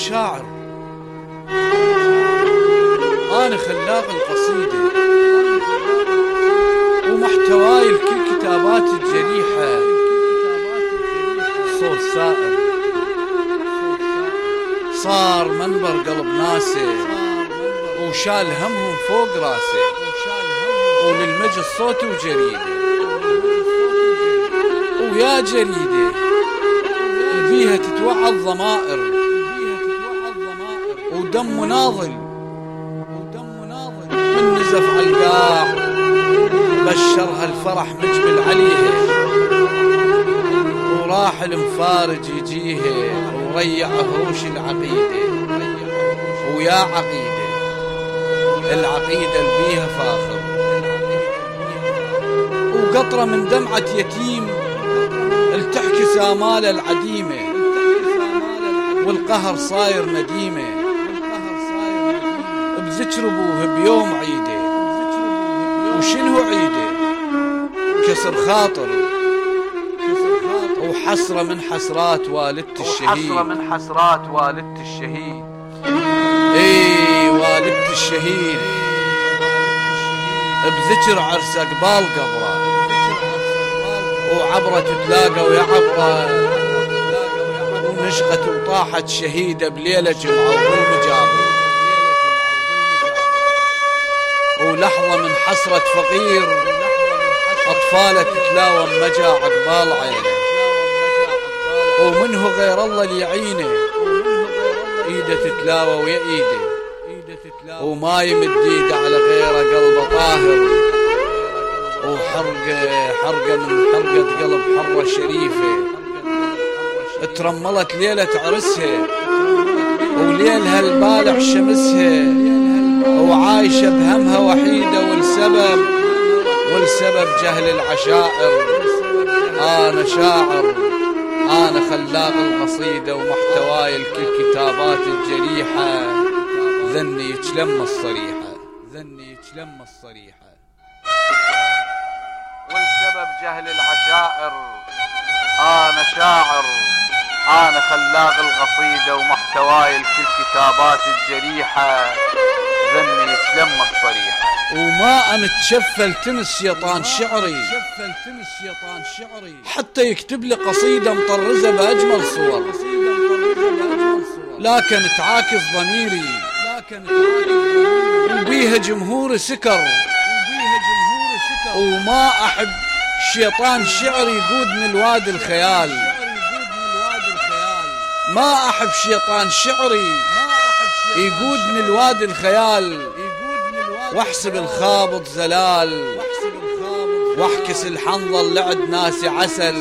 شاعر أنا خلاق القصيدة. ومحتواي الكل كتابات الجريحة صوت سائر. صار منبر قلب ناسي. وشال همهم فوق راسي. وللمجد صوت وجريدة. ويا جريدة. بيها تتوعى الضمائر. ودم ناضل من نزف القاع. بشرها الفرح مجبل عليها وراح المفارج يجيها وريع هروش العقيدة. ويا عقيدة. العقيدة البيها فاخر. وقطرة من دمعة يتيم. التحكي سامال العديمة. والقهر صاير نديمة. بذكر ابوه بيوم عيده. وشنو عيده؟ كسر خاطر. وحسرة من حسرات والدة الشهيد. وحسرة من حسرات والدة الشهيد. اي والدة الشهيد. بذكر عرس قبال قبره. وعبرة تتلاقى ويا عبرة. ونشقت وطاحت شهيدة بليلة جمعة. وبالمجابر ولحظة من حسرة فقير. أطفاله تتلاوم مجا عقبال عينه. ومنه غير الله اللي يعينه إيده تتلاوى ويا ايده وما يمد إيده على غيره قلبه طاهر. وحرقه حرقه من حرقة قلب حرة شريفة. ترملت ليلة عرسها. وليلها البالع شمسها. وعايشة بهمها وحيدة والسبب والسبب جهل العشائر. أنا شاعر أنا خلاق القصيدة ومحتواي الكل كتابات الجريحة. ذني يتلم الصريحة ذني يتلم الصريحة. والسبب جهل العشائر. أنا شاعر أنا خلاق القصيدة ومحتواي الكل كتابات الجريحة. ذني يتلم الصريحة وما أنا تشفل تنس شيطان شعري. تشفل تنس شعري حتى يكتب لي قصيدة مطرزة بأجمل صور. لكن تعاكس ضميري. لكن وبيها جمهور سكر. وبيها جمهور سكر وما أحب شيطان شعري يقودني الوادي الخيال. ما أحب شيطان شعري. يقودني الوادي الخيال. واحسب الخابط زلال. واحكس الحنظل لعد ناسي عسل.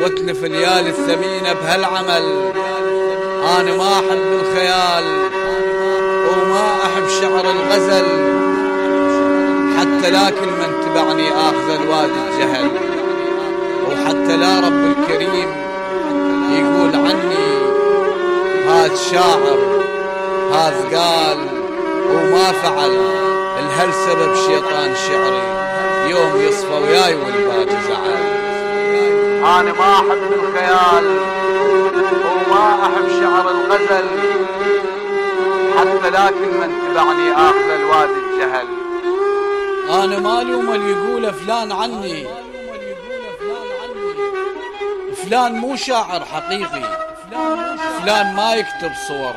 واتلف ليالي الثمينة بهالعمل. أنا ما أحب الخيال. وما أحب شعر الغزل. حتى لا كل من تبعني آخذ الوادي الجهل. وحتى لا رب الكريم هذا شاعر هذا قال وما فعل الهل سبب شيطان شعري. يوم يصفى وياي والباقي زعل. أنا ما أحب الخيال وما أحب شعر الغزل حتى لكن من تبعني آخذ الوادي الجهل. أنا ما لوم اللي يقول فلان عني. فلان مو شاعر حقيقي. فلان ما يكتب صور.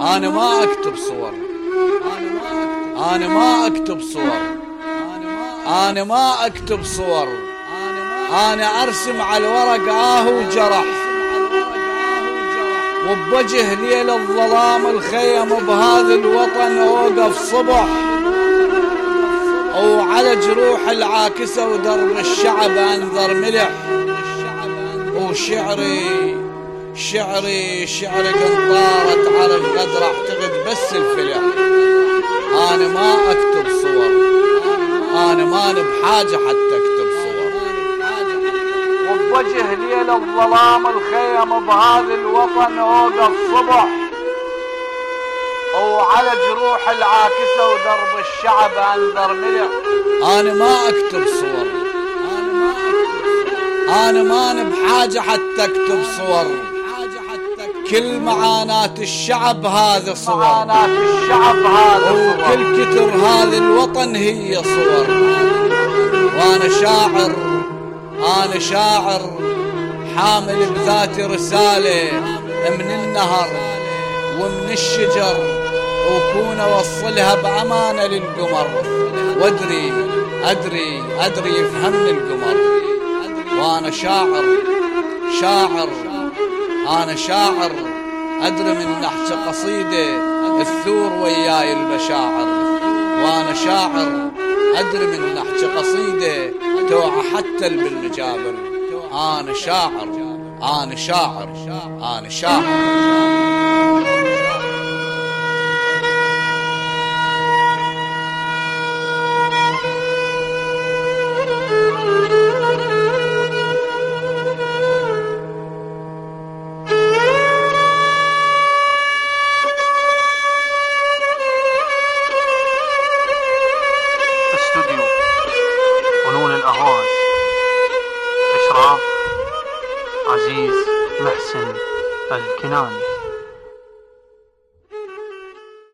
أنا ما أكتب صور. أنا ما أكتب صور. أنا ما أكتب صور. أنا أرسم على الورق آه وجرح وبوجه ليل الظلام الخيم بهذا الوطن أوقف صبح. وعلى جروح العاكسة ودرب الشعب أنظر ملح. وشعري شعري شعري قنطارة عرف غدر اعتقد بس الفلح أنا ما أكتب صور أنا ما بحاجة حتى أكتب صور. وبوجه ليل الظلام الخيم بهذا الوطن اوقف صبح وعلى جروح العاكسة ودرب الشعب أنذر ملح. أنا ما أكتب صور. أنا ما بحاجة حتى أكتب صور. كل معاناة الشعب هذا صور. معاناة الشعب هذا صور. وكل كتر هذا الوطن هي صور. وأنا شاعر أنا شاعر حامل بذاتي رسالة من النهر ومن الشجر وكون أوصلها بأمانة للقمر. وأدري أدري أدري يفهمني القمر. وأنا شاعر شاعر أنا شاعر. أدري من نحت قصيدة الثور وياي المشاعر وأنا شاعر أدري من نحت قصيدة توعى حتى بالمجابر. أنا شاعر أنا شاعر أنا شاعر. استوديو 听到你。